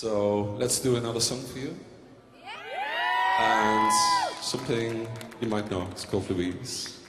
So let's do another song for you. And something you might know. It's called Louise.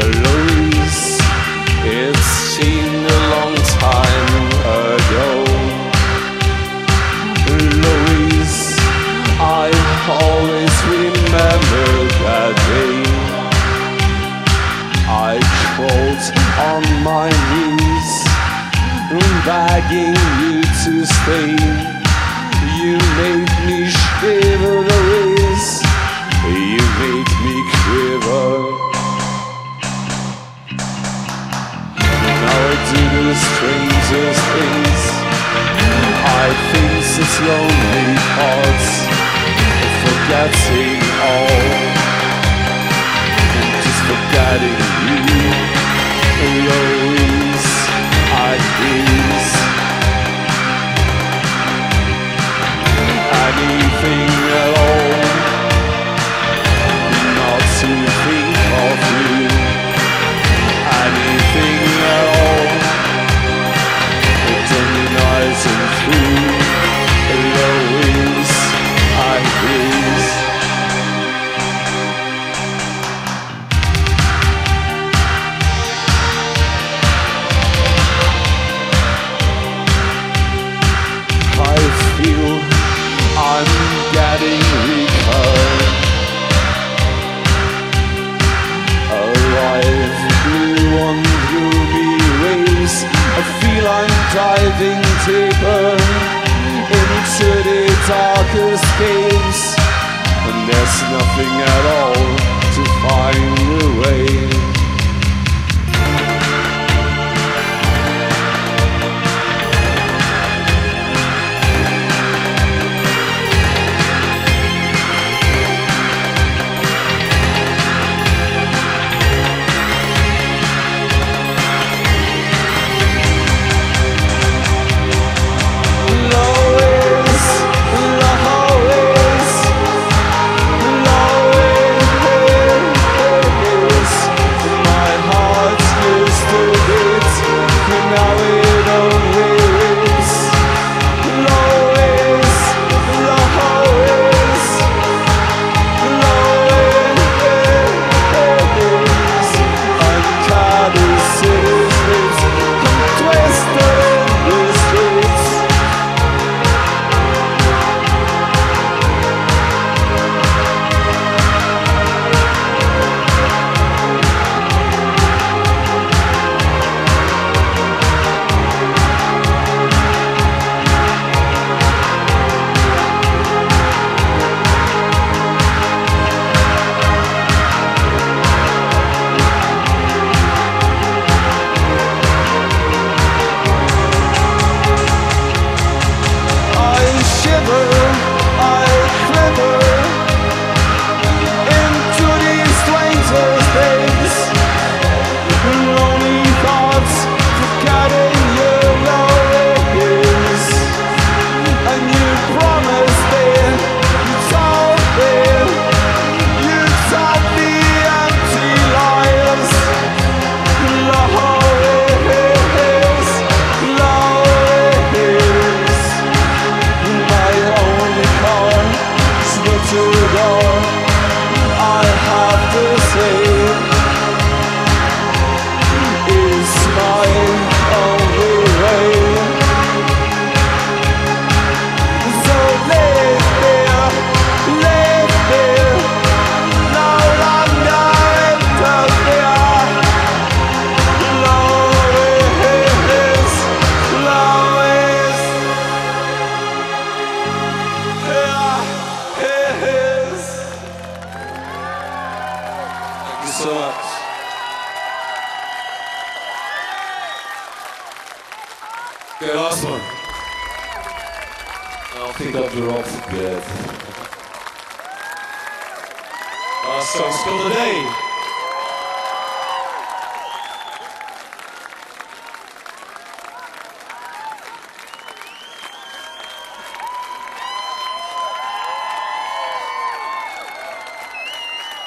Louise, it seemed a long time ago. Louise, I always remember that day. I crawled on my knees, begging you to stay. Strangest things. I think it's lonely parts forgetting all. And just forgetting you, Louise, I please. Anything at all, not to Okay, last one. I'll pick up the rock bit. Last song, still today.